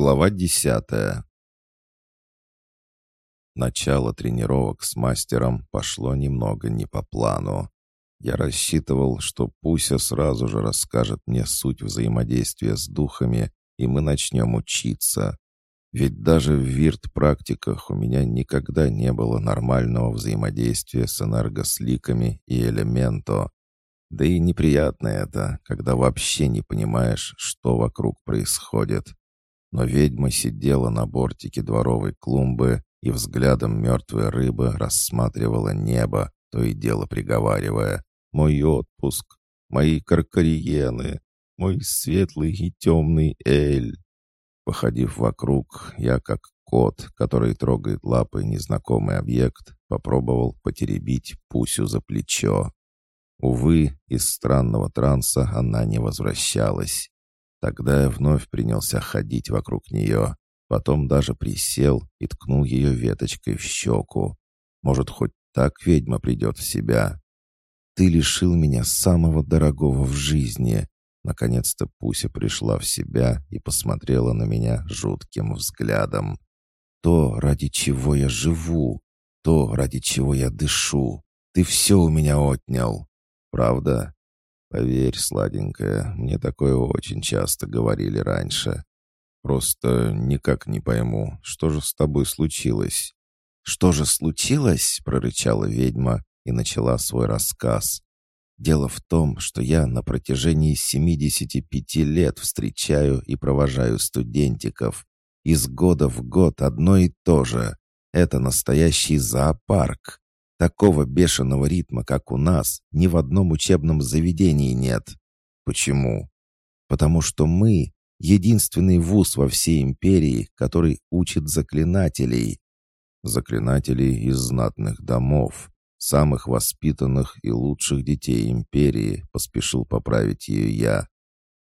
Глава десятая. Начало тренировок с мастером пошло немного не по плану. Я рассчитывал, что Пуся сразу же расскажет мне суть взаимодействия с духами, и мы начнем учиться. Ведь даже в вирт-практиках у меня никогда не было нормального взаимодействия с энергосликами и элементо. Да и неприятно это, когда вообще не понимаешь, что вокруг происходит. Но ведьма сидела на бортике дворовой клумбы и взглядом мертвой рыбы рассматривала небо, то и дело приговаривая «Мой отпуск, мои каркариены, мой светлый и темный Эль». Походив вокруг, я как кот, который трогает лапой незнакомый объект, попробовал потеребить Пусю за плечо. Увы, из странного транса она не возвращалась. Тогда я вновь принялся ходить вокруг нее, потом даже присел и ткнул ее веточкой в щеку. Может, хоть так ведьма придет в себя. «Ты лишил меня самого дорогого в жизни!» Наконец-то Пуся пришла в себя и посмотрела на меня жутким взглядом. «То, ради чего я живу, то, ради чего я дышу, ты все у меня отнял. Правда?» Поверь, сладенькая, мне такое очень часто говорили раньше. Просто никак не пойму, что же с тобой случилось?» «Что же случилось?» — прорычала ведьма и начала свой рассказ. «Дело в том, что я на протяжении 75 лет встречаю и провожаю студентиков. Из года в год одно и то же. Это настоящий зоопарк. Такого бешеного ритма, как у нас, ни в одном учебном заведении нет. Почему? Потому что мы — единственный вуз во всей империи, который учит заклинателей. Заклинателей из знатных домов, самых воспитанных и лучших детей империи, поспешил поправить ее я.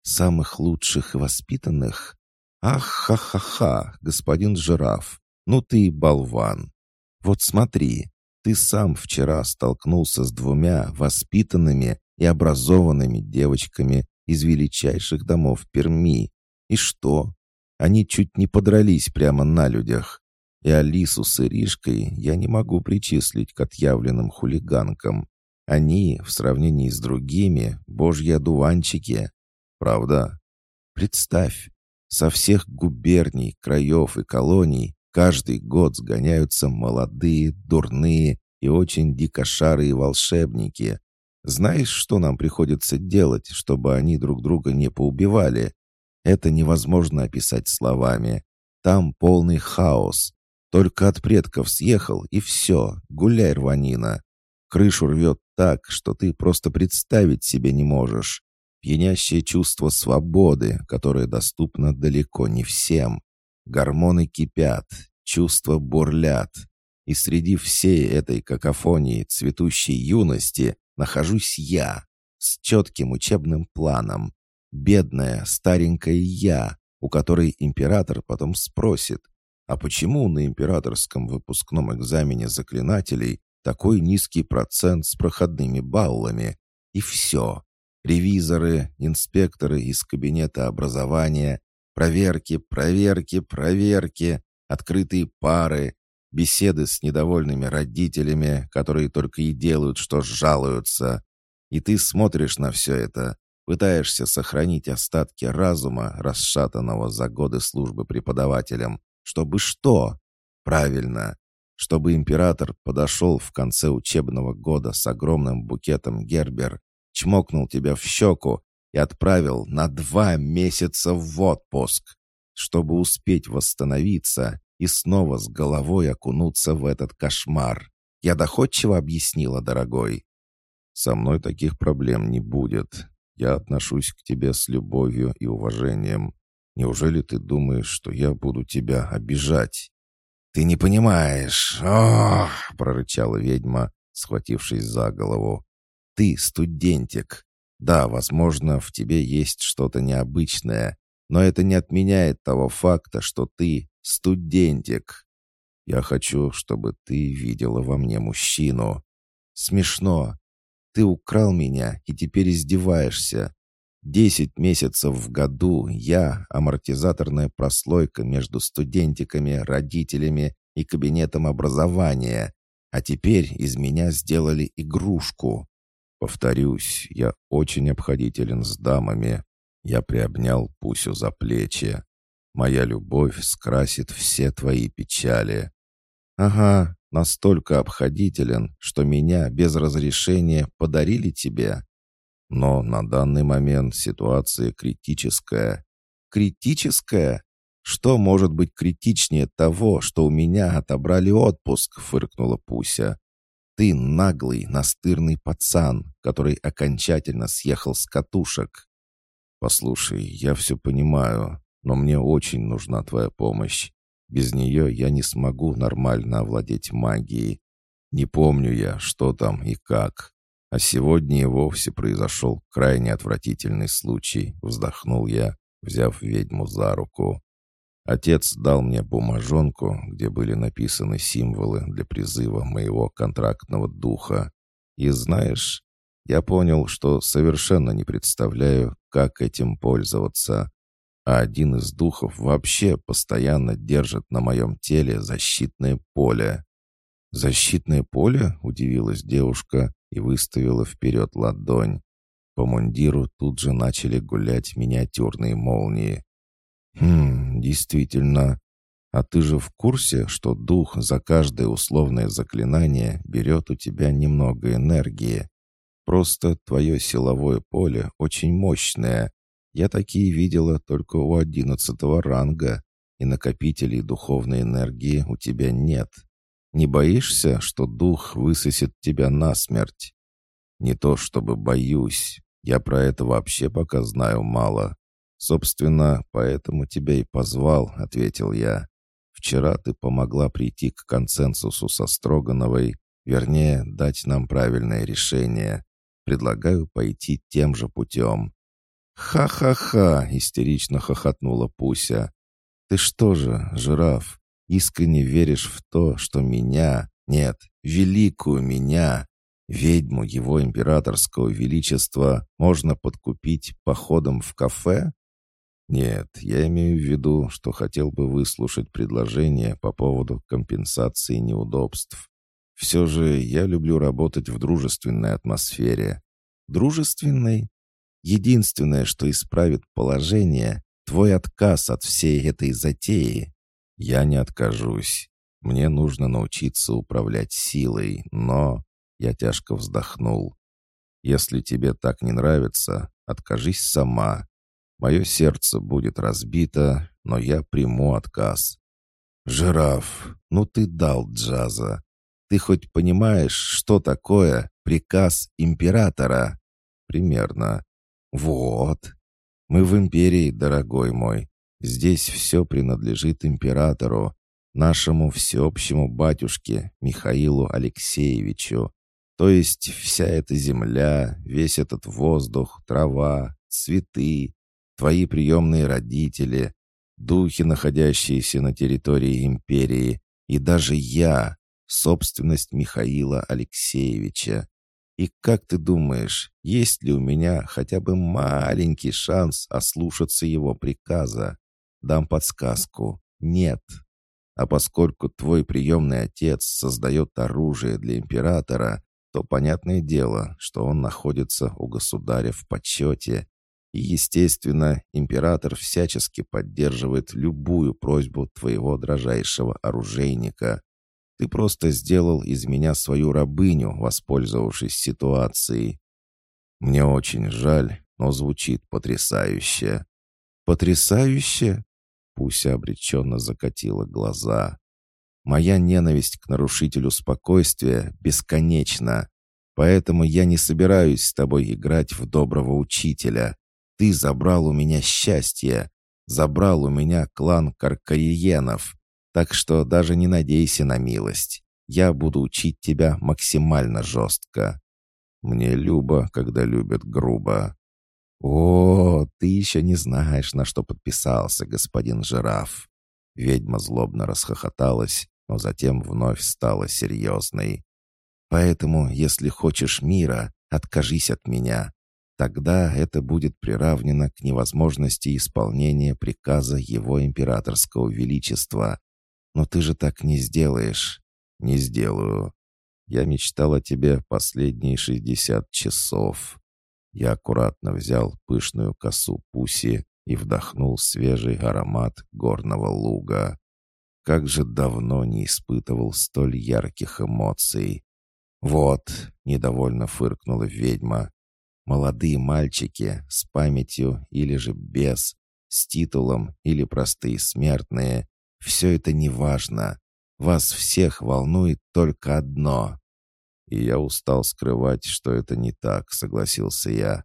Самых лучших и воспитанных? Ах, ха-ха-ха, господин жираф, ну ты и болван. Вот смотри, ты сам вчера столкнулся с двумя воспитанными и образованными девочками из величайших домов Перми. И что? Они чуть не подрались прямо на людях. И Алису с Иришкой я не могу причислить к отъявленным хулиганкам. Они, в сравнении с другими, божьи одуванчики. Правда? Представь, со всех губерний, краев и колоний Каждый год сгоняются молодые, дурные и очень дикошарые волшебники. Знаешь, что нам приходится делать, чтобы они друг друга не поубивали? Это невозможно описать словами. Там полный хаос. Только от предков съехал, и все, гуляй, рванина. Крышу рвет так, что ты просто представить себе не можешь. Пьянящее чувство свободы, которое доступно далеко не всем. Гормоны кипят, чувства бурлят. И среди всей этой какофонии цветущей юности нахожусь я с четким учебным планом. Бедная, старенькая я, у которой император потом спросит, а почему на императорском выпускном экзамене заклинателей такой низкий процент с проходными баллами? И все. Ревизоры, инспекторы из кабинета образования, Проверки, проверки, проверки, открытые пары, беседы с недовольными родителями, которые только и делают, что жалуются. И ты смотришь на все это, пытаешься сохранить остатки разума, расшатанного за годы службы преподавателем, чтобы что? Правильно, чтобы император подошел в конце учебного года с огромным букетом гербер, чмокнул тебя в щеку и отправил на два месяца в отпуск, чтобы успеть восстановиться и снова с головой окунуться в этот кошмар. Я доходчиво объяснила, дорогой. Со мной таких проблем не будет. Я отношусь к тебе с любовью и уважением. Неужели ты думаешь, что я буду тебя обижать? Ты не понимаешь. Ох, прорычала ведьма, схватившись за голову. Ты студентик, да, возможно, в тебе есть что-то необычное, но это не отменяет того факта, что ты студентик. Я хочу, чтобы ты видела во мне мужчину. Смешно. Ты украл меня и теперь издеваешься. Десять месяцев в году я — амортизаторная прослойка между студентиками, родителями и кабинетом образования, а теперь из меня сделали игрушку. Повторюсь, я очень обходителен с дамами. Я приобнял Пусю за плечи. Моя любовь скрасит все твои печали. Ага, настолько обходителен, что меня без разрешения подарили тебе. Но на данный момент ситуация критическая. Критическая? Что может быть критичнее того, что у меня отобрали отпуск, фыркнула Пуся. Ты наглый, настырный пацан, который окончательно съехал с катушек. Послушай, я все понимаю, но мне очень нужна твоя помощь. Без нее я не смогу нормально овладеть магией. Не помню я, что там и как. А сегодня и вовсе произошел крайне отвратительный случай, вздохнул я, взяв ведьму за руку. Отец дал мне бумажонку, где были написаны символы для призыва моего контрактного духа. И знаешь, я понял, что совершенно не представляю, как этим пользоваться. А один из духов вообще постоянно держит на моем теле защитное поле. «Защитное поле?» — удивилась девушка и выставила вперед ладонь. По мундиру тут же начали гулять миниатюрные молнии. «Хм, действительно. А ты же в курсе, что дух за каждое условное заклинание берет у тебя немного энергии? Просто твое силовое поле очень мощное. Я такие видела только у одиннадцатого ранга, и накопителей духовной энергии у тебя нет. Не боишься, что дух высосет тебя насмерть? Не то чтобы боюсь. Я про это вообще пока знаю мало. Собственно, поэтому тебя и позвал, ответил я. Вчера ты помогла прийти к консенсусу со Строгановой, вернее, дать нам правильное решение. Предлагаю пойти тем же путем. «Ха-ха-ха!» — истерично хохотнула Пуся. «Ты что же, жираф, искренне веришь в то, что меня, нет, великую меня, ведьму его императорского величества, можно подкупить походом в кафе? Нет, я имею в виду, что хотел бы выслушать предложение по поводу компенсации неудобств. Все же я люблю работать в дружественной атмосфере. Дружественной? Единственное, что исправит положение, твой отказ от всей этой затеи. Я не откажусь. Мне нужно научиться управлять силой, но... Я тяжко вздохнул. Если тебе так не нравится, откажись сама. Мое сердце будет разбито, но я приму отказ. «Жираф, ну ты дал джаза. Ты хоть понимаешь, что такое приказ императора?» «Примерно». «Вот. Мы в империи, дорогой мой. Здесь все принадлежит императору, нашему всеобщему батюшке Михаилу Алексеевичу. То есть вся эта земля, весь этот воздух, трава, цветы, твои приемные родители, духи, находящиеся на территории империи, и даже я, собственность Михаила Алексеевича. И как ты думаешь, есть ли у меня хотя бы маленький шанс ослушаться его приказа? Дам подсказку. Нет. А поскольку твой приемный отец создает оружие для императора, то понятное дело, что он находится у государя в почете. И, естественно, император всячески поддерживает любую просьбу твоего дрожайшего оружейника. Ты просто сделал из меня свою рабыню, воспользовавшись ситуацией. Мне очень жаль, но звучит потрясающе. Потрясающе? Пуся обреченно закатила глаза. Моя ненависть к нарушителю спокойствия бесконечна, поэтому я не собираюсь с тобой играть в доброго учителя. Ты забрал у меня счастье, забрал у меня клан Каркариенов, так что даже не надейся на милость. Я буду учить тебя максимально жестко. Мне любо, когда любят грубо. О, ты еще не знаешь, на что подписался, господин жираф. Ведьма злобно расхохоталась, но затем вновь стала серьезной. «Поэтому, если хочешь мира, откажись от меня. Тогда это будет приравнено к невозможности исполнения приказа его императорского величества. Но ты же так не сделаешь. Не сделаю. Я мечтал о тебе последние шестьдесят часов. Я аккуратно взял пышную косу Пуси и вдохнул свежий аромат горного луга. Как же давно не испытывал столь ярких эмоций. «Вот», — недовольно фыркнула ведьма, Молодые мальчики с памятью или же без, с титулом или простые смертные. Все это не важно. Вас всех волнует только одно. И я устал скрывать, что это не так, согласился я.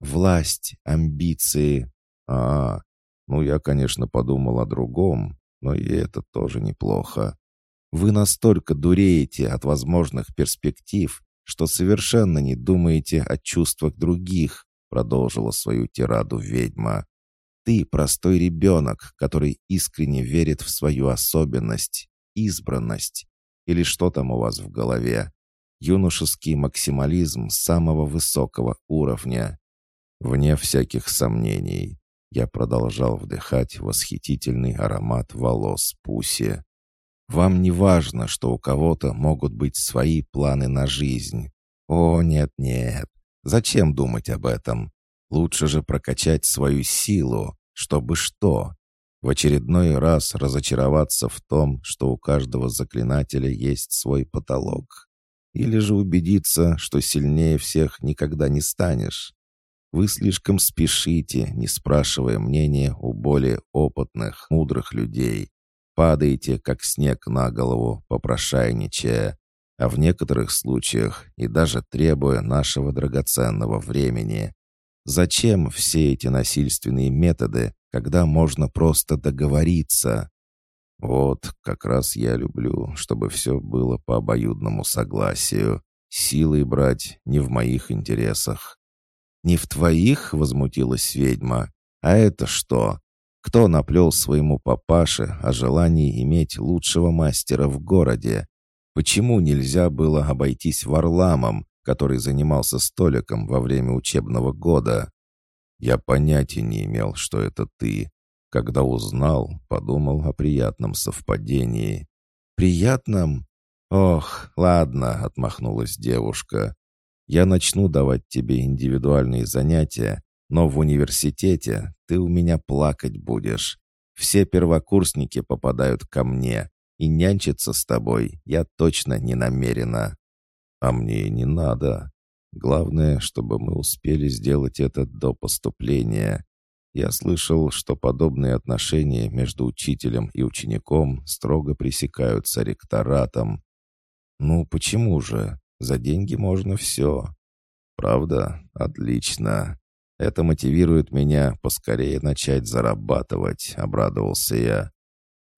Власть, амбиции. А, ну я, конечно, подумал о другом, но и это тоже неплохо. Вы настолько дуреете от возможных перспектив, что совершенно не думаете о чувствах других», продолжила свою тираду ведьма. «Ты простой ребенок, который искренне верит в свою особенность, избранность. Или что там у вас в голове? Юношеский максимализм самого высокого уровня. Вне всяких сомнений, я продолжал вдыхать восхитительный аромат волос Пуси. Вам не важно, что у кого-то могут быть свои планы на жизнь. О, нет-нет. Зачем думать об этом? Лучше же прокачать свою силу, чтобы что? В очередной раз разочароваться в том, что у каждого заклинателя есть свой потолок. Или же убедиться, что сильнее всех никогда не станешь. Вы слишком спешите, не спрашивая мнения у более опытных, мудрых людей, падаете, как снег на голову, попрошайничая, а в некоторых случаях и даже требуя нашего драгоценного времени. Зачем все эти насильственные методы, когда можно просто договориться? Вот, как раз я люблю, чтобы все было по обоюдному согласию. Силой брать не в моих интересах. «Не в твоих?» — возмутилась ведьма. «А это что? Кто наплел своему папаше о желании иметь лучшего мастера в городе? Почему нельзя было обойтись Варламом, который занимался столиком во время учебного года? Я понятия не имел, что это ты. Когда узнал, подумал о приятном совпадении. «Приятном? Ох, ладно», — отмахнулась девушка. «Я начну давать тебе индивидуальные занятия, но в университете ты у меня плакать будешь. Все первокурсники попадают ко мне, и нянчиться с тобой я точно не намерена. А мне и не надо. Главное, чтобы мы успели сделать это до поступления. Я слышал, что подобные отношения между учителем и учеником строго пресекаются ректоратом. Ну, почему же? За деньги можно все. Правда? Отлично. Это мотивирует меня поскорее начать зарабатывать», — обрадовался я.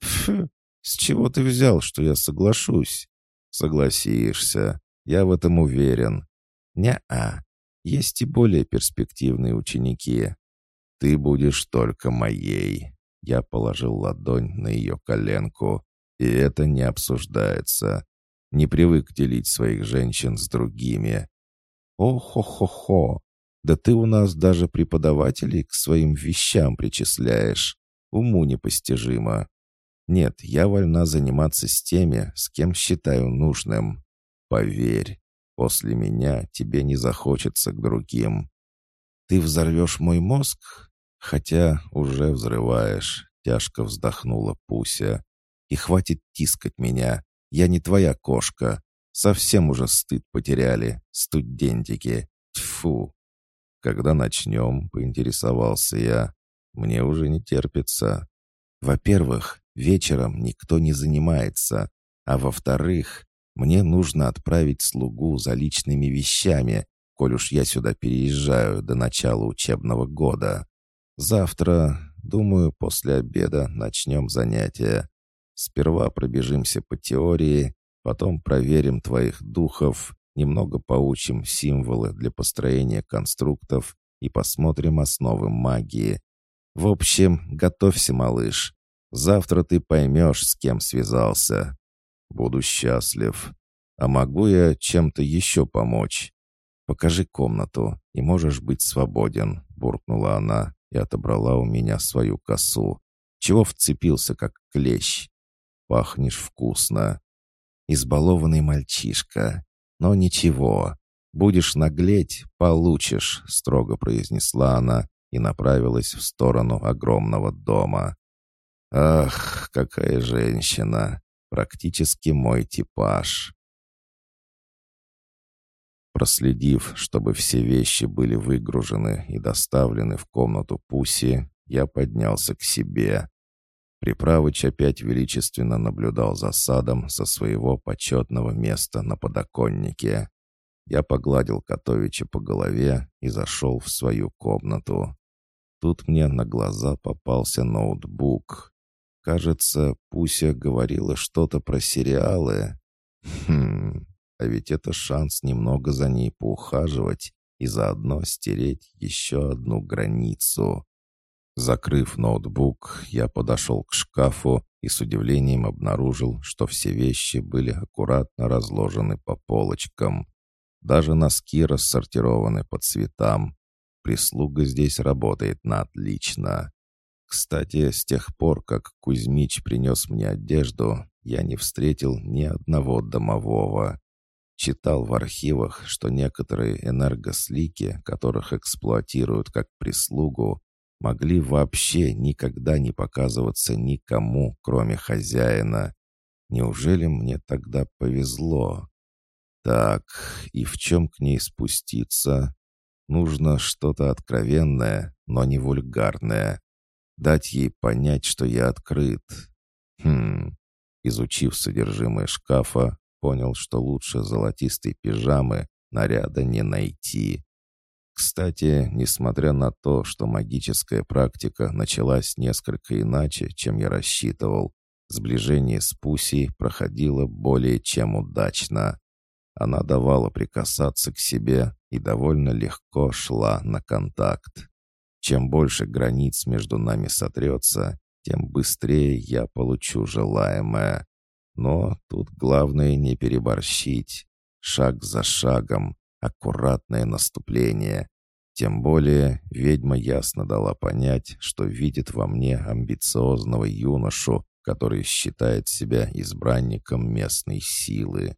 «Фу, с чего ты взял, что я соглашусь?» «Согласишься. Я в этом уверен». «Не-а. Есть и более перспективные ученики. Ты будешь только моей». Я положил ладонь на ее коленку, и это не обсуждается. Не привык делить своих женщин с другими. «О-хо-хо-хо! Да ты у нас даже преподавателей к своим вещам причисляешь. Уму непостижимо. Нет, я вольна заниматься с теми, с кем считаю нужным. Поверь, после меня тебе не захочется к другим. Ты взорвешь мой мозг? Хотя уже взрываешь, тяжко вздохнула Пуся. И хватит тискать меня. Я не твоя кошка. Совсем уже стыд потеряли, студентики. Тьфу, «Когда начнем?» — поинтересовался я. «Мне уже не терпится. Во-первых, вечером никто не занимается, а во-вторых, мне нужно отправить слугу за личными вещами, коль уж я сюда переезжаю до начала учебного года. Завтра, думаю, после обеда начнем занятия. Сперва пробежимся по теории, потом проверим твоих духов, немного поучим символы для построения конструктов и посмотрим основы магии. В общем, готовься, малыш. Завтра ты поймешь, с кем связался. Буду счастлив. А могу я чем-то еще помочь? «Покажи комнату, и можешь быть свободен», — буркнула она и отобрала у меня свою косу. «Чего вцепился, как клещ?» «Пахнешь вкусно». «Избалованный мальчишка. Но ничего, будешь наглеть — получишь», — строго произнесла она и направилась в сторону огромного дома. «Ах, какая женщина! Практически мой типаж!» Проследив, чтобы все вещи были выгружены и доставлены в комнату Пуси, я поднялся к себе. Приправыч опять величественно наблюдал за садом со своего почетного места на подоконнике. Я погладил Котовича по голове и зашел в свою комнату. Тут мне на глаза попался ноутбук. Кажется, Пуся говорила что-то про сериалы. Хм, а ведь это шанс немного за ней поухаживать и заодно стереть еще одну границу. Закрыв ноутбук, я подошел к шкафу и с удивлением обнаружил, что все вещи были аккуратно разложены по полочкам. Даже носки рассортированы по цветам. Прислуга здесь работает на отлично. Кстати, с тех пор, как Кузьмич принес мне одежду, я не встретил ни одного домового. Читал в архивах, что некоторые энергослики, которых эксплуатируют как прислугу, могли вообще никогда не показываться никому, кроме хозяина. Неужели мне тогда повезло? Так, и в чем к ней спуститься? Нужно что-то откровенное, но не вульгарное. Дать ей понять, что я открыт. Хм. Изучив содержимое шкафа, понял, что лучше золотистой пижамы наряда не найти. Кстати, несмотря на то, что магическая практика началась несколько иначе, чем я рассчитывал, сближение с Пусей проходило более чем удачно. Она давала прикасаться к себе и довольно легко шла на контакт. Чем больше границ между нами сотрется, тем быстрее я получу желаемое. Но тут главное не переборщить. Шаг за шагом, аккуратное наступление. Тем более ведьма ясно дала понять, что видит во мне амбициозного юношу, который считает себя избранником местной силы.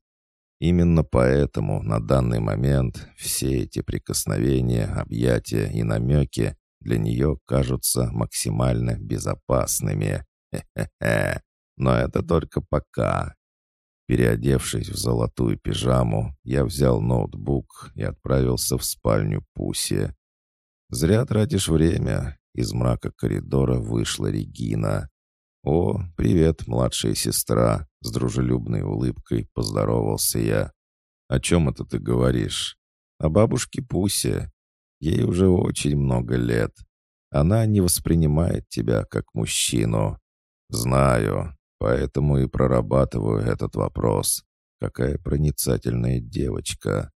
Именно поэтому на данный момент все эти прикосновения, объятия и намеки для нее кажутся максимально безопасными. Хе-хе-хе. Но это только пока. Переодевшись в золотую пижаму, я взял ноутбук и отправился в спальню Пуси. «Зря тратишь время», — из мрака коридора вышла Регина. «О, привет, младшая сестра!» — с дружелюбной улыбкой поздоровался я. «О чем это ты говоришь?» «О бабушке Пусе. Ей уже очень много лет. Она не воспринимает тебя как мужчину». «Знаю. Поэтому и прорабатываю этот вопрос. Какая проницательная девочка.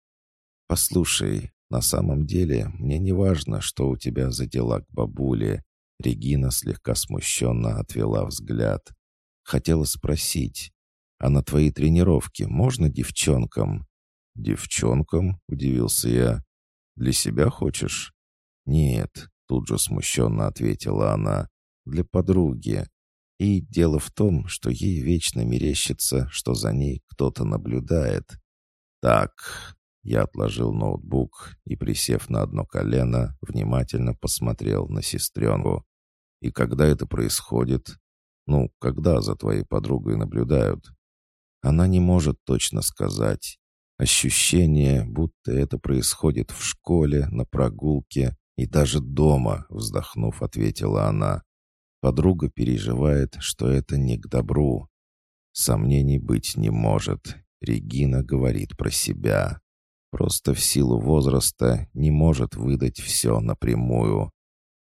Послушай, на самом деле мне не важно, что у тебя за дела к бабуле. Регина слегка смущенно отвела взгляд. Хотела спросить, а на твои тренировки можно девчонкам? Девчонкам? Удивился я. Для себя хочешь? Нет, тут же смущенно ответила она. Для подруги. И дело в том, что ей вечно мерещится, что за ней кто-то наблюдает. Так, я отложил ноутбук и, присев на одно колено, внимательно посмотрел на сестренку. И когда это происходит? Ну, когда за твоей подругой наблюдают? Она не может точно сказать. Ощущение, будто это происходит в школе, на прогулке и даже дома, вздохнув, ответила она. Подруга переживает, что это не к добру. Сомнений быть не может. Регина говорит про себя. Просто в силу возраста не может выдать все напрямую.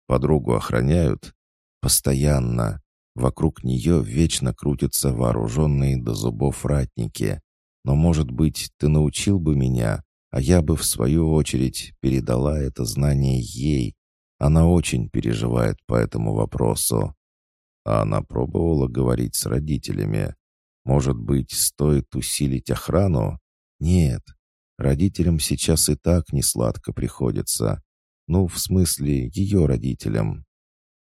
Подругу охраняют? Постоянно. Вокруг нее вечно крутятся вооруженные до зубов ратники. Но, может быть, ты научил бы меня, а я бы, в свою очередь, передала это знание ей, она очень переживает по этому вопросу. А она пробовала говорить с родителями. Может быть, стоит усилить охрану? Нет. Родителям сейчас и так не сладко приходится. Ну, в смысле, ее родителям.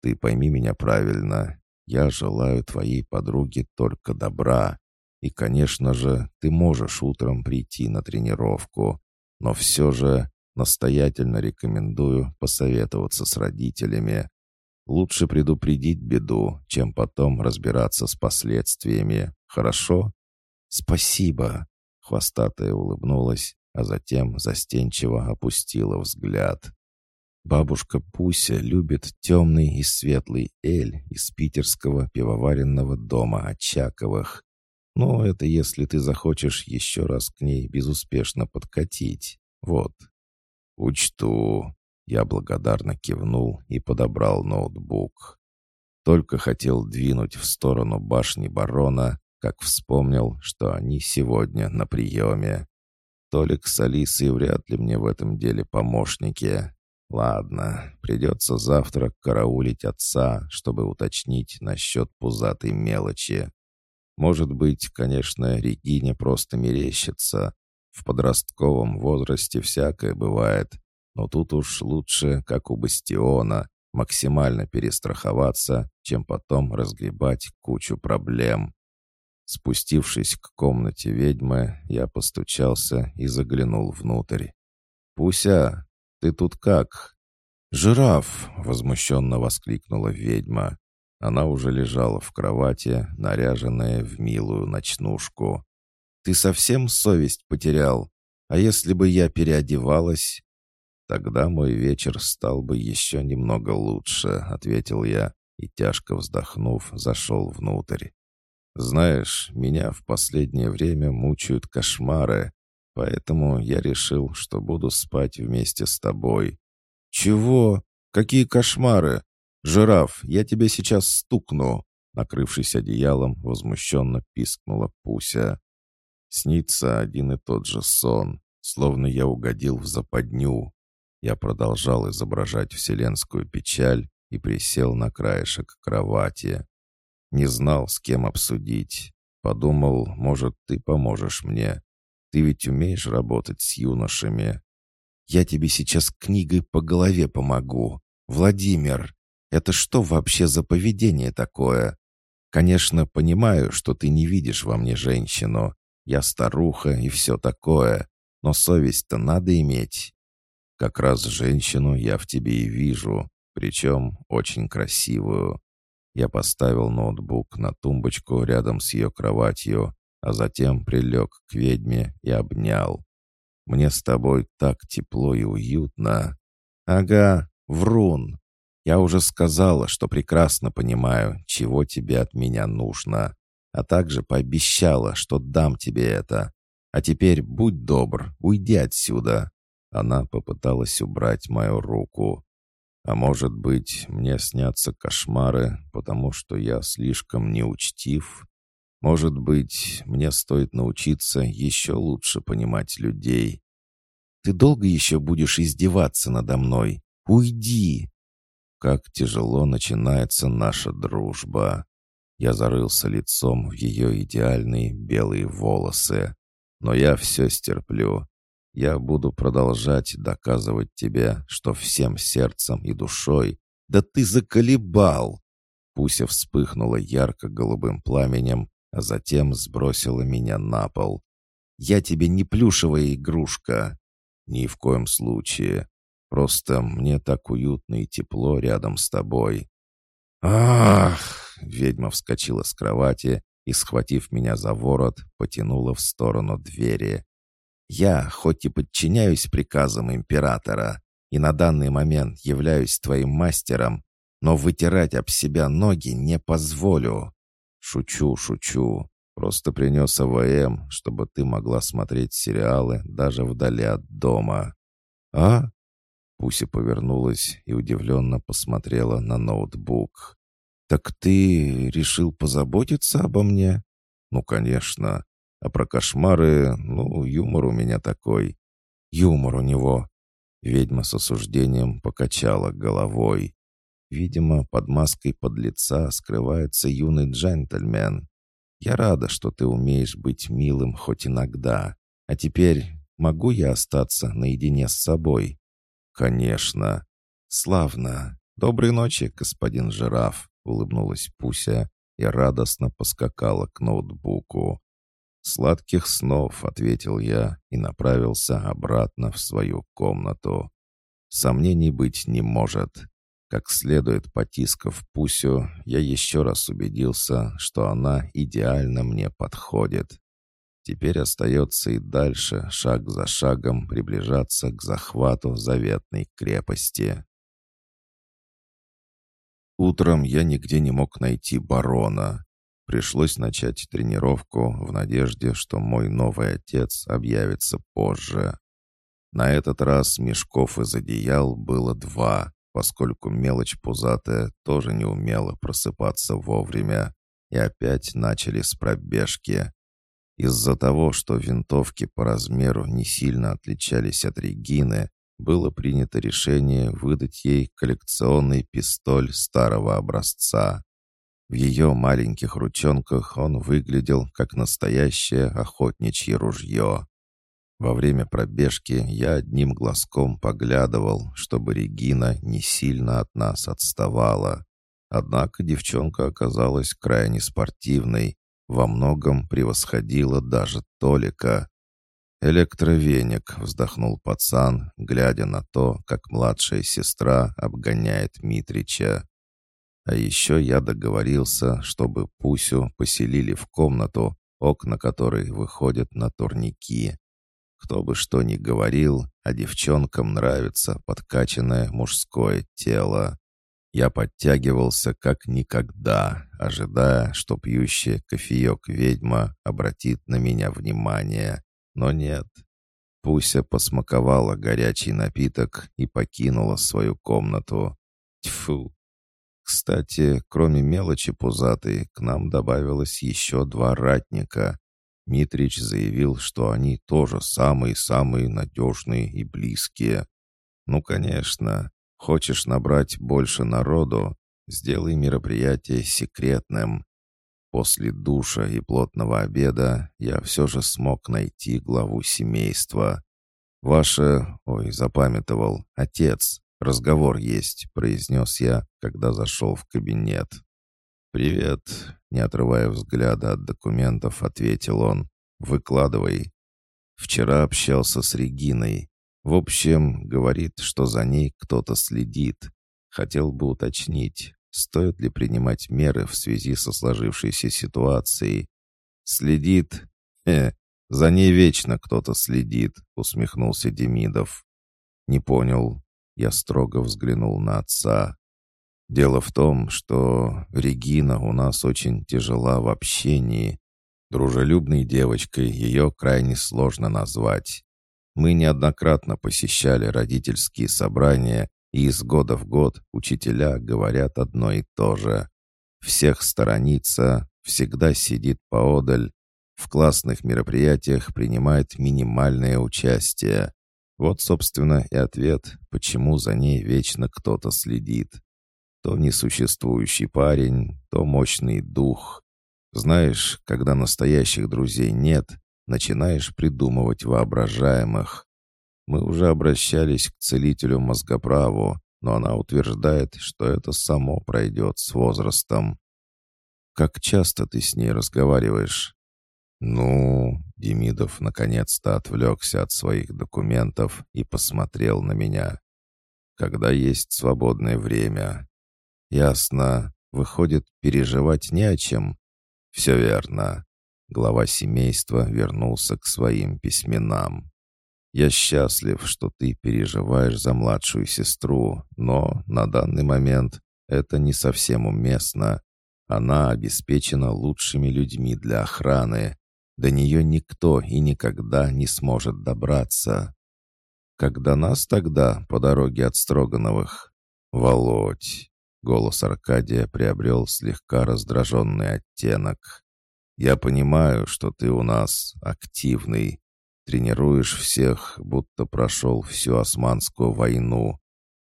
Ты пойми меня правильно. Я желаю твоей подруге только добра. И, конечно же, ты можешь утром прийти на тренировку. Но все же настоятельно рекомендую посоветоваться с родителями. Лучше предупредить беду, чем потом разбираться с последствиями. Хорошо? Спасибо. Хвостатая улыбнулась, а затем застенчиво опустила взгляд. Бабушка Пуся любит темный и светлый эль из питерского пивоваренного дома Очаковых. Но это если ты захочешь еще раз к ней безуспешно подкатить. Вот. Учту. Я благодарно кивнул и подобрал ноутбук. Только хотел двинуть в сторону башни барона, как вспомнил, что они сегодня на приеме. Толик с Алисой вряд ли мне в этом деле помощники. Ладно, придется завтра караулить отца, чтобы уточнить насчет пузатой мелочи. Может быть, конечно, Регине просто мерещится. В подростковом возрасте всякое бывает, но тут уж лучше, как у Бастиона, максимально перестраховаться, чем потом разгребать кучу проблем. Спустившись к комнате ведьмы, я постучался и заглянул внутрь. «Пуся, ты тут как?» «Жираф!» — возмущенно воскликнула ведьма. Она уже лежала в кровати, наряженная в милую ночнушку. «Ты совсем совесть потерял? А если бы я переодевалась?» «Тогда мой вечер стал бы еще немного лучше», — ответил я и, тяжко вздохнув, зашел внутрь. «Знаешь, меня в последнее время мучают кошмары, поэтому я решил, что буду спать вместе с тобой». «Чего? Какие кошмары? Жираф, я тебе сейчас стукну!» Накрывшись одеялом, возмущенно пискнула Пуся. Снится один и тот же сон, словно я угодил в западню. Я продолжал изображать вселенскую печаль и присел на краешек кровати. Не знал, с кем обсудить. Подумал, может, ты поможешь мне. Ты ведь умеешь работать с юношами. Я тебе сейчас книгой по голове помогу. Владимир, это что вообще за поведение такое? Конечно, понимаю, что ты не видишь во мне женщину. Я старуха и все такое. Но совесть-то надо иметь. Как раз женщину я в тебе и вижу, причем очень красивую. Я поставил ноутбук на тумбочку рядом с ее кроватью, а затем прилег к ведьме и обнял. «Мне с тобой так тепло и уютно». «Ага, врун. Я уже сказала, что прекрасно понимаю, чего тебе от меня нужно, а также пообещала, что дам тебе это. А теперь будь добр, уйди отсюда». Она попыталась убрать мою руку. А может быть, мне снятся кошмары, потому что я слишком неучтив? Может быть, мне стоит научиться еще лучше понимать людей? Ты долго еще будешь издеваться надо мной? Уйди!» Как тяжело начинается наша дружба. Я зарылся лицом в ее идеальные белые волосы. Но я все стерплю. Я буду продолжать доказывать тебе, что всем сердцем и душой... Да ты заколебал!» Пуся вспыхнула ярко-голубым пламенем, а затем сбросила меня на пол. «Я тебе не плюшевая игрушка!» «Ни в коем случае. Просто мне так уютно и тепло рядом с тобой». «Ах!» — ведьма вскочила с кровати и, схватив меня за ворот, потянула в сторону двери. Я, хоть и подчиняюсь приказам императора и на данный момент являюсь твоим мастером, но вытирать об себя ноги не позволю. Шучу, шучу. Просто принес АВМ, чтобы ты могла смотреть сериалы даже вдали от дома. А? Пуся повернулась и удивленно посмотрела на ноутбук. «Так ты решил позаботиться обо мне?» «Ну, конечно. А про кошмары, ну, юмор у меня такой. Юмор у него. Ведьма с осуждением покачала головой. Видимо, под маской подлеца скрывается юный джентльмен. Я рада, что ты умеешь быть милым хоть иногда. А теперь могу я остаться наедине с собой?» «Конечно». «Славно. Доброй ночи, господин жираф», — улыбнулась Пуся и радостно поскакала к ноутбуку. «Сладких снов», — ответил я и направился обратно в свою комнату. Сомнений быть не может. Как следует потискав Пусю, я еще раз убедился, что она идеально мне подходит. Теперь остается и дальше, шаг за шагом, приближаться к захвату заветной крепости. Утром я нигде не мог найти барона. Пришлось начать тренировку в надежде, что мой новый отец объявится позже. На этот раз мешков из одеял было два, поскольку мелочь пузатая тоже не умела просыпаться вовремя, и опять начали с пробежки. Из-за того, что винтовки по размеру не сильно отличались от Регины, было принято решение выдать ей коллекционный пистоль старого образца. В ее маленьких ручонках он выглядел как настоящее охотничье ружье. Во время пробежки я одним глазком поглядывал, чтобы Регина не сильно от нас отставала. Однако девчонка оказалась крайне спортивной, во многом превосходила даже Толика. «Электровеник», — вздохнул пацан, глядя на то, как младшая сестра обгоняет Митрича. А еще я договорился, чтобы Пусю поселили в комнату, окна которой выходят на турники. Кто бы что ни говорил, а девчонкам нравится подкачанное мужское тело. Я подтягивался как никогда, ожидая, что пьющая кофеек ведьма обратит на меня внимание. Но нет. Пуся посмаковала горячий напиток и покинула свою комнату. Тьфу! Кстати, кроме мелочи пузатой, к нам добавилось еще два ратника. Митрич заявил, что они тоже самые-самые надежные и близкие. Ну, конечно, хочешь набрать больше народу, сделай мероприятие секретным. После душа и плотного обеда я все же смог найти главу семейства. «Ваше, ой, запамятовал, отец, разговор есть», — произнес я, когда зашел в кабинет. «Привет», — не отрывая взгляда от документов, ответил он. «Выкладывай». Вчера общался с Региной. В общем, говорит, что за ней кто-то следит. Хотел бы уточнить, Стоит ли принимать меры в связи со сложившейся ситуацией? Следит? Э, за ней вечно кто-то следит, усмехнулся Демидов. Не понял. Я строго взглянул на отца. Дело в том, что Регина у нас очень тяжела в общении. Дружелюбной девочкой ее крайне сложно назвать. Мы неоднократно посещали родительские собрания и из года в год учителя говорят одно и то же. Всех сторонится, всегда сидит поодаль, в классных мероприятиях принимает минимальное участие. Вот, собственно, и ответ, почему за ней вечно кто-то следит. То несуществующий парень, то мощный дух. Знаешь, когда настоящих друзей нет, начинаешь придумывать воображаемых. Мы уже обращались к целителю мозгоправу, но она утверждает, что это само пройдет с возрастом. Как часто ты с ней разговариваешь? Ну, Демидов наконец-то отвлекся от своих документов и посмотрел на меня. Когда есть свободное время. Ясно. Выходит, переживать не о чем. Все верно. Глава семейства вернулся к своим письменам. Я счастлив, что ты переживаешь за младшую сестру, но на данный момент это не совсем уместно. Она обеспечена лучшими людьми для охраны. До нее никто и никогда не сможет добраться. Когда нас тогда по дороге от Строгановых? Володь. Голос Аркадия приобрел слегка раздраженный оттенок. «Я понимаю, что ты у нас активный, Тренируешь всех, будто прошел всю османскую войну.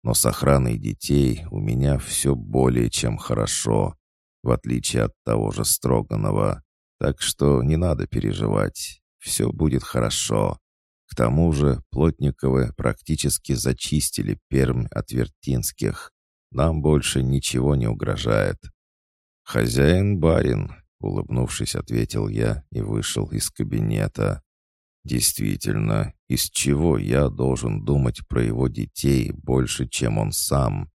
Но с охраной детей у меня все более чем хорошо, в отличие от того же Строганова. Так что не надо переживать. Все будет хорошо. К тому же Плотниковы практически зачистили Пермь от Вертинских. Нам больше ничего не угрожает. «Хозяин барин», — улыбнувшись, ответил я и вышел из кабинета. «Действительно, из чего я должен думать про его детей больше, чем он сам?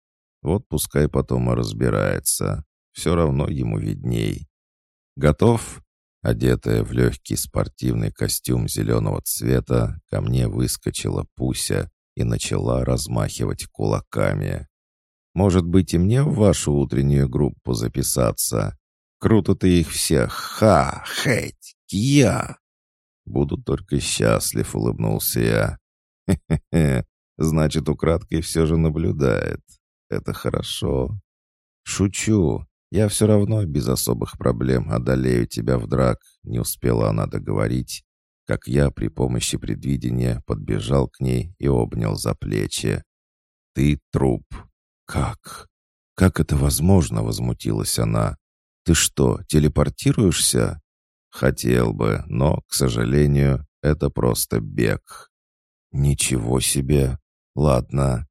Вот пускай потом и разбирается. Все равно ему видней. Готов?» Одетая в легкий спортивный костюм зеленого цвета, ко мне выскочила Пуся и начала размахивать кулаками. «Может быть, и мне в вашу утреннюю группу записаться? Круто ты их всех! Ха! Хэть! Кия!» «Буду только счастлив», — улыбнулся я. «Хе-хе-хе, значит, украдкой все же наблюдает. Это хорошо». «Шучу. «Я все равно без особых проблем одолею тебя в драк», — не успела она договорить, как я при помощи предвидения подбежал к ней и обнял за плечи. «Ты труп». «Как? Как это возможно?» — возмутилась она. «Ты что, телепортируешься?» «Хотел бы, но, к сожалению, это просто бег». «Ничего себе! Ладно,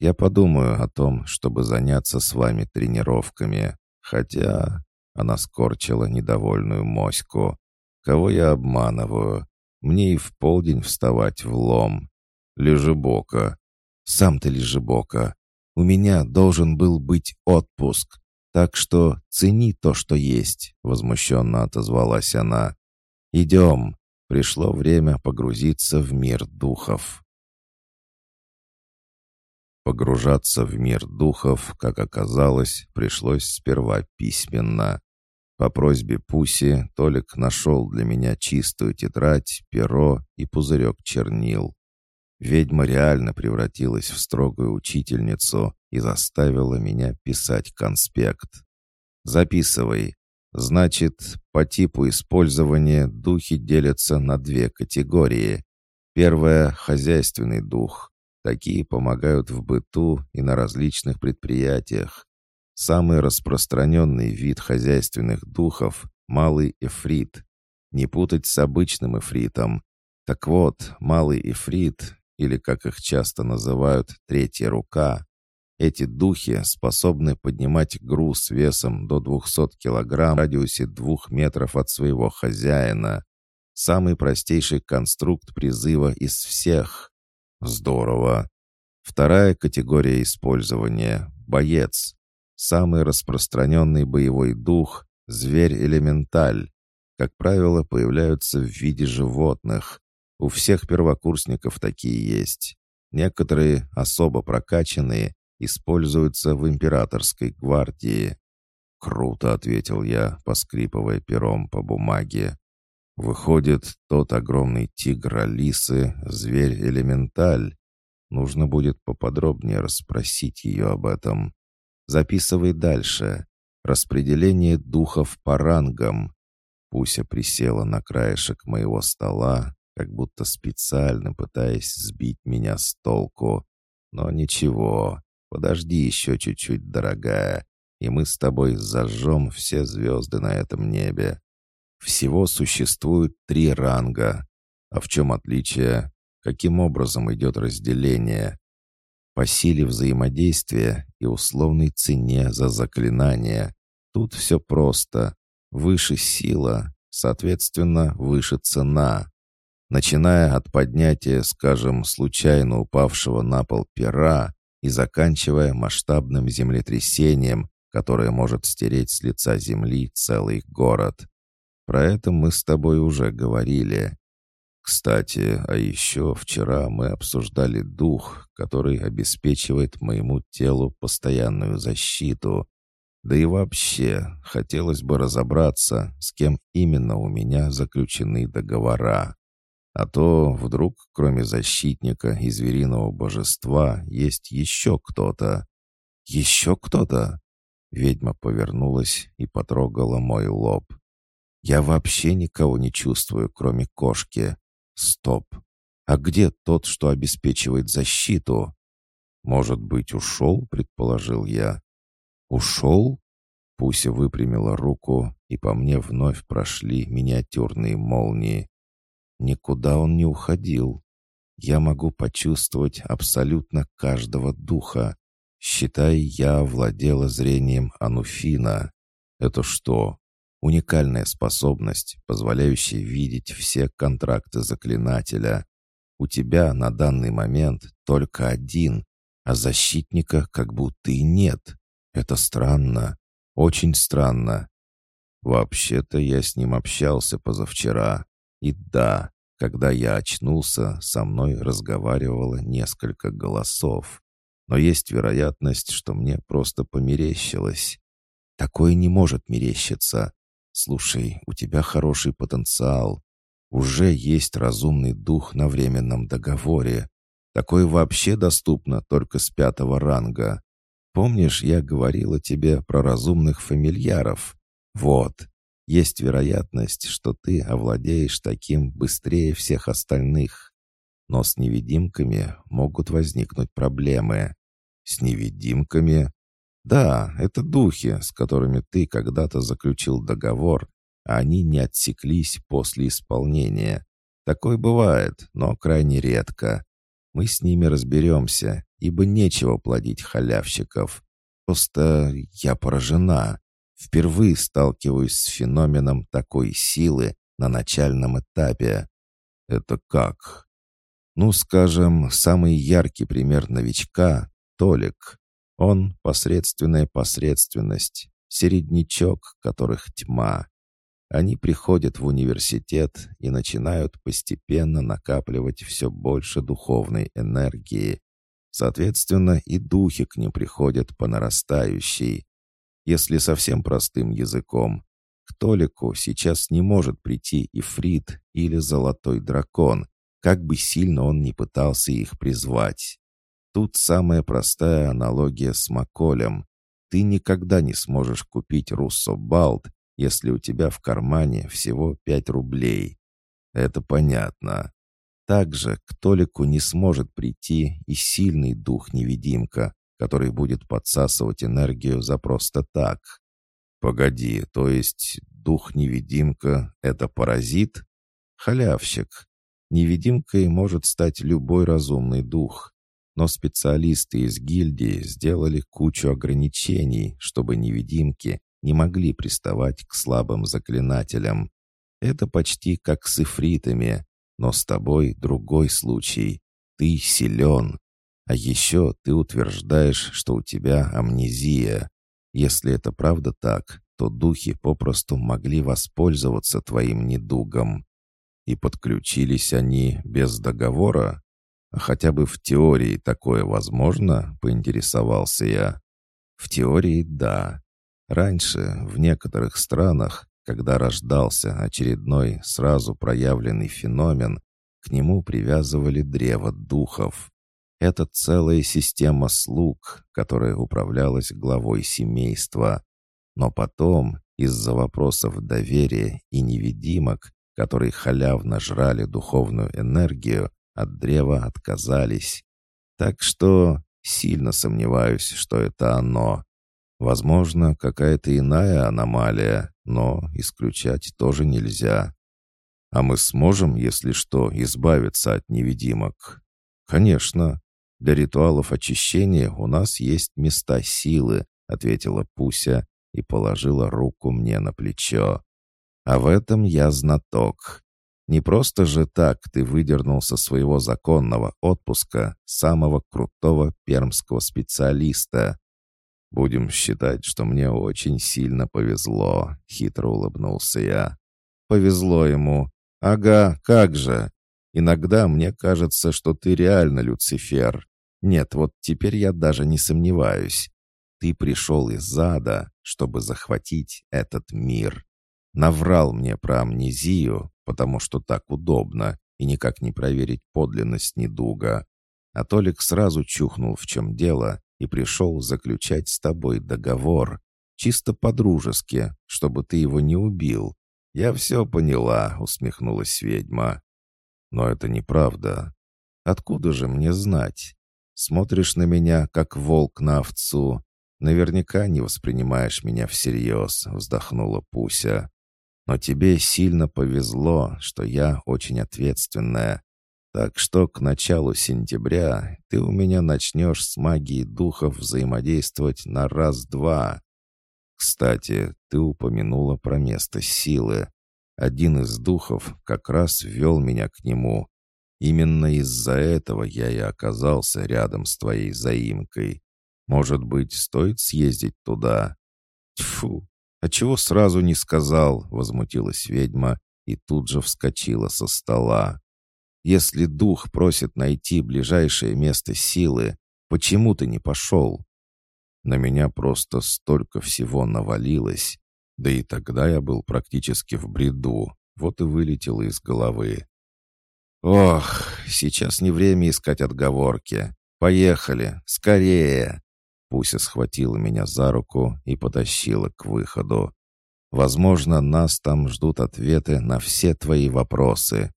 я подумаю о том, чтобы заняться с вами тренировками. Хотя она скорчила недовольную моську. Кого я обманываю? Мне и в полдень вставать в лом. Лежебока. Сам ты лежебока. У меня должен был быть отпуск. Так что цени то, что есть, возмущенно отозвалась она. Идем. Пришло время погрузиться в мир духов. Погружаться в мир духов, как оказалось, пришлось сперва письменно. По просьбе Пуси Толик нашел для меня чистую тетрадь, перо и пузырек чернил. Ведьма реально превратилась в строгую учительницу и заставила меня писать конспект. «Записывай. Значит, по типу использования духи делятся на две категории. Первая — хозяйственный дух, Такие помогают в быту и на различных предприятиях. Самый распространенный вид хозяйственных духов — малый эфрит. Не путать с обычным эфритом. Так вот, малый эфрит, или как их часто называют, третья рука, эти духи способны поднимать груз весом до 200 килограмм в радиусе двух метров от своего хозяина. Самый простейший конструкт призыва из всех. Здорово. Вторая категория использования — боец. Самый распространенный боевой дух — зверь-элементаль. Как правило, появляются в виде животных. У всех первокурсников такие есть. Некоторые, особо прокачанные, используются в императорской гвардии. «Круто», — ответил я, поскрипывая пером по бумаге. Выходит, тот огромный тигр Алисы — зверь-элементаль. Нужно будет поподробнее расспросить ее об этом. Записывай дальше. Распределение духов по рангам. Пуся присела на краешек моего стола, как будто специально пытаясь сбить меня с толку. Но ничего, подожди еще чуть-чуть, дорогая, и мы с тобой зажжем все звезды на этом небе. Всего существует три ранга. А в чем отличие? Каким образом идет разделение? По силе взаимодействия и условной цене за заклинание. Тут все просто. Выше сила, соответственно, выше цена. Начиная от поднятия, скажем, случайно упавшего на пол пера и заканчивая масштабным землетрясением, которое может стереть с лица земли целый город. Про это мы с тобой уже говорили. Кстати, а еще вчера мы обсуждали дух, который обеспечивает моему телу постоянную защиту. Да и вообще, хотелось бы разобраться, с кем именно у меня заключены договора. А то вдруг, кроме защитника и звериного божества, есть еще кто-то. Еще кто-то? Ведьма повернулась и потрогала мой лоб. Я вообще никого не чувствую, кроме кошки. Стоп. А где тот, что обеспечивает защиту? Может быть, ушел, предположил я. Ушел? Пуся выпрямила руку, и по мне вновь прошли миниатюрные молнии. Никуда он не уходил. Я могу почувствовать абсолютно каждого духа. Считай, я овладела зрением Ануфина. Это что? Уникальная способность, позволяющая видеть все контракты заклинателя. У тебя на данный момент только один, а защитника как будто и нет. Это странно. Очень странно. Вообще-то я с ним общался позавчера. И да, когда я очнулся, со мной разговаривало несколько голосов. Но есть вероятность, что мне просто померещилось. Такое не может мерещиться. Слушай, у тебя хороший потенциал. Уже есть разумный дух на временном договоре. Такое вообще доступно только с пятого ранга. Помнишь, я говорила тебе про разумных фамильяров? Вот, есть вероятность, что ты овладеешь таким быстрее всех остальных. Но с невидимками могут возникнуть проблемы. С невидимками? Да, это духи, с которыми ты когда-то заключил договор, а они не отсеклись после исполнения. Такое бывает, но крайне редко. Мы с ними разберемся, ибо нечего плодить халявщиков. Просто я поражена. Впервые сталкиваюсь с феноменом такой силы на начальном этапе. Это как? Ну, скажем, самый яркий пример новичка — Толик. Он — посредственная посредственность, середнячок, которых тьма. Они приходят в университет и начинают постепенно накапливать все больше духовной энергии. Соответственно, и духи к ним приходят по нарастающей. Если совсем простым языком, к Толику сейчас не может прийти Ифрит или Золотой Дракон, как бы сильно он ни пытался их призвать. Тут самая простая аналогия с Маколем. Ты никогда не сможешь купить Руссо Балт, если у тебя в кармане всего пять рублей. Это понятно. Также к Толику не сможет прийти и сильный дух-невидимка, который будет подсасывать энергию за просто так. Погоди, то есть дух-невидимка — это паразит? Халявщик. Невидимкой может стать любой разумный дух. Но специалисты из гильдии сделали кучу ограничений, чтобы невидимки не могли приставать к слабым заклинателям. Это почти как с эфритами, но с тобой другой случай. Ты силен. А еще ты утверждаешь, что у тебя амнезия. Если это правда так, то духи попросту могли воспользоваться твоим недугом. И подключились они без договора? А хотя бы в теории такое возможно, поинтересовался я. В теории да. Раньше в некоторых странах, когда рождался очередной сразу проявленный феномен, к нему привязывали древо духов. Это целая система слуг, которая управлялась главой семейства. Но потом, из-за вопросов доверия и невидимок, которые халявно жрали духовную энергию, от древа отказались. Так что сильно сомневаюсь, что это оно. Возможно, какая-то иная аномалия, но исключать тоже нельзя. А мы сможем, если что, избавиться от невидимок? Конечно. Для ритуалов очищения у нас есть места силы, ответила Пуся и положила руку мне на плечо. А в этом я знаток. Не просто же так ты выдернул со своего законного отпуска самого крутого пермского специалиста. Будем считать, что мне очень сильно повезло, хитро улыбнулся я. Повезло ему. Ага, как же. Иногда мне кажется, что ты реально Люцифер. Нет, вот теперь я даже не сомневаюсь. Ты пришел из ада, чтобы захватить этот мир. Наврал мне про амнезию, потому что так удобно и никак не проверить подлинность недуга. А Толик сразу чухнул, в чем дело, и пришел заключать с тобой договор, чисто по-дружески, чтобы ты его не убил. Я все поняла, усмехнулась ведьма. Но это неправда. Откуда же мне знать? Смотришь на меня, как волк на овцу. Наверняка не воспринимаешь меня всерьез, вздохнула Пуся. Но тебе сильно повезло, что я очень ответственная. Так что к началу сентября ты у меня начнешь с магией духов взаимодействовать на раз-два. Кстати, ты упомянула про место силы. Один из духов как раз вел меня к нему. Именно из-за этого я и оказался рядом с твоей заимкой. Может быть, стоит съездить туда?» «Тьфу! А чего сразу не сказал?» — возмутилась ведьма и тут же вскочила со стола. «Если дух просит найти ближайшее место силы, почему ты не пошел?» На меня просто столько всего навалилось. Да и тогда я был практически в бреду. Вот и вылетело из головы. «Ох, сейчас не время искать отговорки. Поехали, скорее!» Пуся схватила меня за руку и потащила к выходу. «Возможно, нас там ждут ответы на все твои вопросы.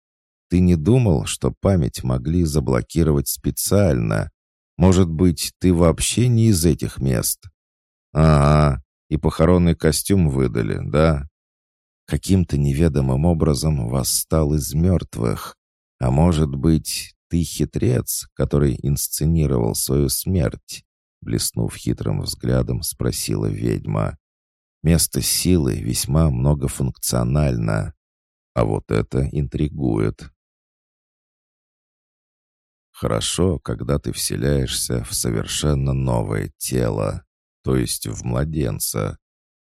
Ты не думал, что память могли заблокировать специально? Может быть, ты вообще не из этих мест?» «Ага, и похоронный костюм выдали, да?» «Каким-то неведомым образом восстал из мертвых. А может быть, ты хитрец, который инсценировал свою смерть?» Блеснув хитрым взглядом, спросила ведьма. «Место силы весьма многофункционально, а вот это интригует». Хорошо, когда ты вселяешься в совершенно новое тело, то есть в младенца.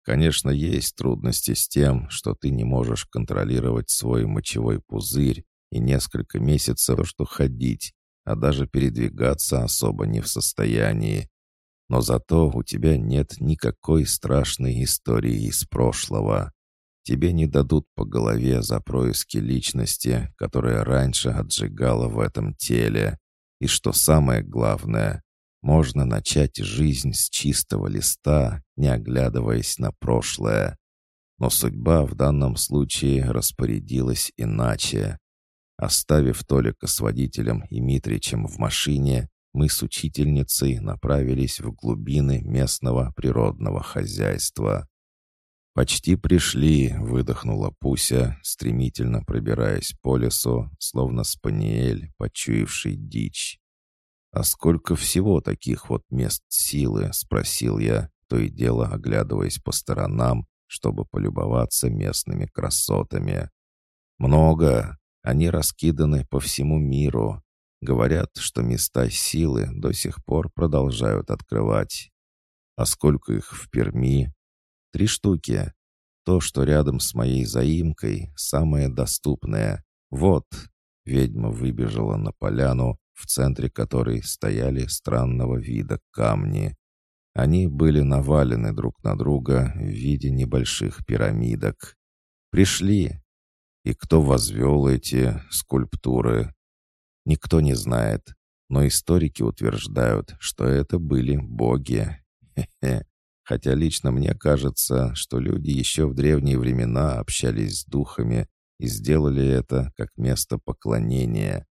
Конечно, есть трудности с тем, что ты не можешь контролировать свой мочевой пузырь и несколько месяцев что ходить, а даже передвигаться особо не в состоянии. Но зато у тебя нет никакой страшной истории из прошлого. Тебе не дадут по голове за происки личности, которая раньше отжигала в этом теле. И что самое главное, можно начать жизнь с чистого листа, не оглядываясь на прошлое. Но судьба в данном случае распорядилась иначе. Оставив Толика с водителем и Митричем в машине, мы с учительницей направились в глубины местного природного хозяйства. «Почти пришли», — выдохнула Пуся, стремительно пробираясь по лесу, словно спаниель, почуявший дичь. «А сколько всего таких вот мест силы?» — спросил я, то и дело оглядываясь по сторонам, чтобы полюбоваться местными красотами. «Много. Они раскиданы по всему миру. Говорят, что места силы до сих пор продолжают открывать. А сколько их в Перми? Три штуки. То, что рядом с моей заимкой, самое доступное. Вот. Ведьма выбежала на поляну, в центре которой стояли странного вида камни. Они были навалены друг на друга в виде небольших пирамидок. Пришли. И кто возвел эти скульптуры? Никто не знает, но историки утверждают, что это были боги. Хе-хе. Хотя лично мне кажется, что люди еще в древние времена общались с духами и сделали это как место поклонения.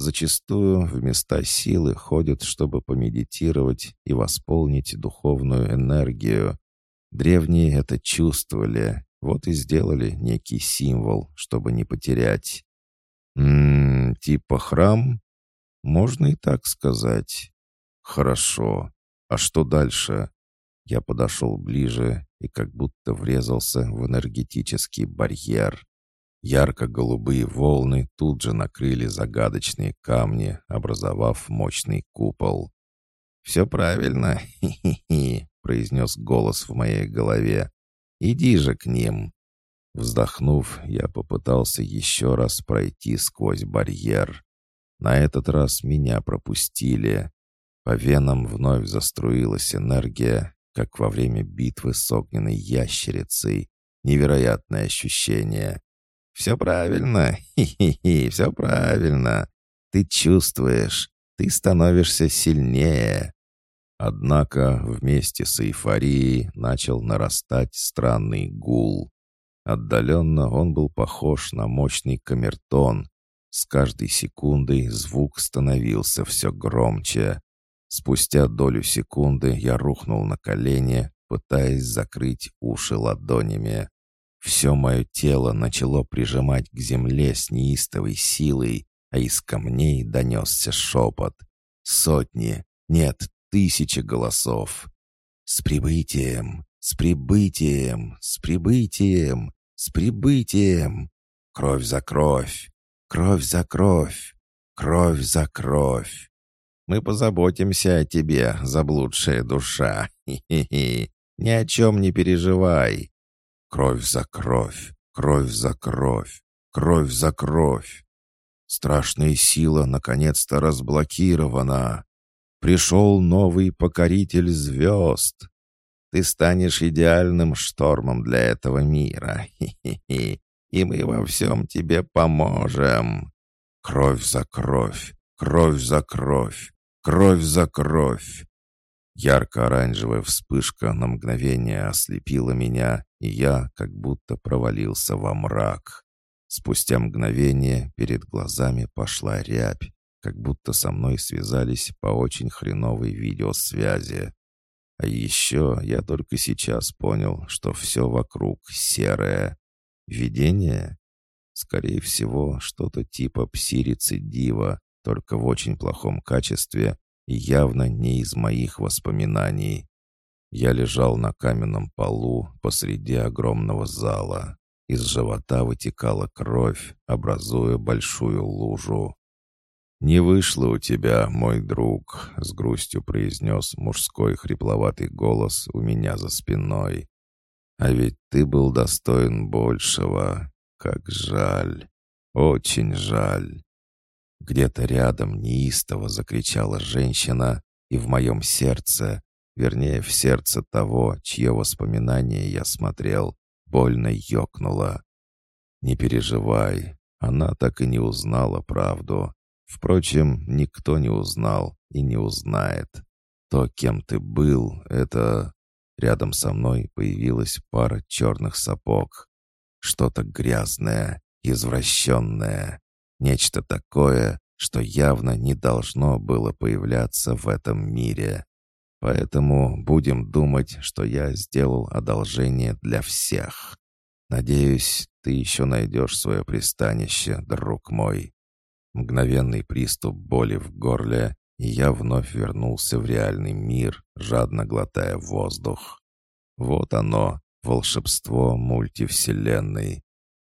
Зачастую в места силы ходят, чтобы помедитировать и восполнить духовную энергию. Древние это чувствовали, вот и сделали некий символ, чтобы не потерять. Ммм, типа храм? Можно и так сказать. Хорошо. А что дальше? Я подошел ближе и как будто врезался в энергетический барьер. Ярко-голубые волны тут же накрыли загадочные камни, образовав мощный купол. «Все правильно, хи-хи-хи», — произнес голос в моей голове. «Иди же к ним». Вздохнув, я попытался еще раз пройти сквозь барьер. На этот раз меня пропустили. По венам вновь заструилась энергия, как во время битвы с огненной ящерицей. Невероятное ощущение. «Все правильно, хи-хи-хи, все правильно. Ты чувствуешь, ты становишься сильнее». Однако вместе с эйфорией начал нарастать странный гул. Отдаленно он был похож на мощный камертон. С каждой секундой звук становился все громче. Спустя долю секунды я рухнул на колени, пытаясь закрыть уши ладонями. Все мое тело начало прижимать к земле с неистовой силой, а из камней донесся шепот. Сотни, нет, тысячи голосов. «С прибытием! С прибытием! С прибытием! С прибытием! Кровь за кровь! Кровь за кровь! Кровь за кровь! Мы позаботимся о тебе, заблудшая душа! Хи-хи-хи! Ни о чем не переживай! Кровь за кровь! Кровь за кровь! Кровь за кровь! Страшная сила наконец-то разблокирована. Пришел новый покоритель звезд. Ты станешь идеальным штормом для этого мира. Хи-хи-хи. И мы во всем тебе поможем. Кровь за кровь, кровь за кровь, кровь за кровь. Ярко-оранжевая вспышка на мгновение ослепила меня, и я как будто провалился во мрак. Спустя мгновение перед глазами пошла рябь, как будто со мной связались по очень хреновой видеосвязи. А еще я только сейчас понял, что все вокруг серое. Видение? Скорее всего, что-то типа пси-рецидива, только в очень плохом качестве и явно не из моих воспоминаний. Я лежал на каменном полу посреди огромного зала. Из живота вытекала кровь, образуя большую лужу. «Не вышло у тебя, мой друг», — с грустью произнес мужской хрипловатый голос у меня за спиной. «А ведь ты был достоин большего. Как жаль. Очень жаль». Где-то рядом неистово закричала женщина, и в моем сердце, вернее, в сердце того, чье воспоминание я смотрел, больно ёкнуло. «Не переживай, она так и не узнала правду. Впрочем, никто не узнал и не узнает. То, кем ты был, это...» Рядом со мной появилась пара черных сапог. Что-то грязное, извращенное. Нечто такое, что явно не должно было появляться в этом мире. Поэтому будем думать, что я сделал одолжение для всех. Надеюсь, ты еще найдешь свое пристанище, друг мой. Мгновенный приступ боли в горле, и я вновь вернулся в реальный мир, жадно глотая воздух. Вот оно, волшебство мультивселенной.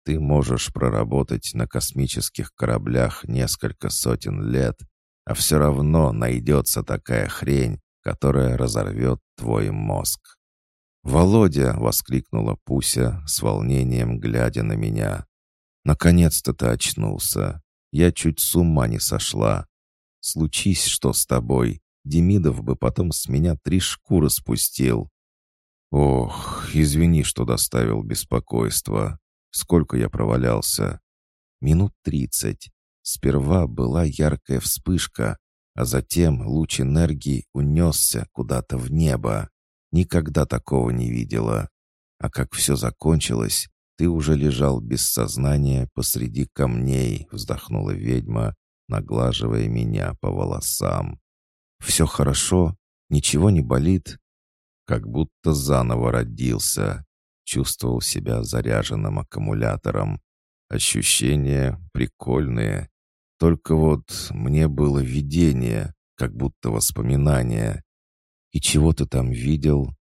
Ты можешь проработать на космических кораблях несколько сотен лет, а все равно найдется такая хрень, которая разорвет твой мозг. «Володя!» — воскликнула Пуся с волнением, глядя на меня. «Наконец-то ты очнулся. Я чуть с ума не сошла. Случись что с тобой, Демидов бы потом с меня три шкуры спустил». «Ох, извини, что доставил беспокойство. Сколько я провалялся?» «Минут тридцать. Сперва была яркая вспышка, а затем луч энергии унесся куда-то в небо. Никогда такого не видела. А как все закончилось, ты уже лежал без сознания посреди камней, вздохнула ведьма, наглаживая меня по волосам. «Все хорошо? Ничего не болит?» Как будто заново родился. Чувствовал себя заряженным аккумулятором. Ощущения прикольные. Только вот мне было видение, как будто воспоминание. И чего ты там видел?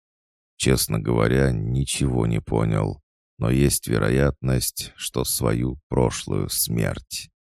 Честно говоря, ничего не понял. Но есть вероятность, что свою прошлую смерть.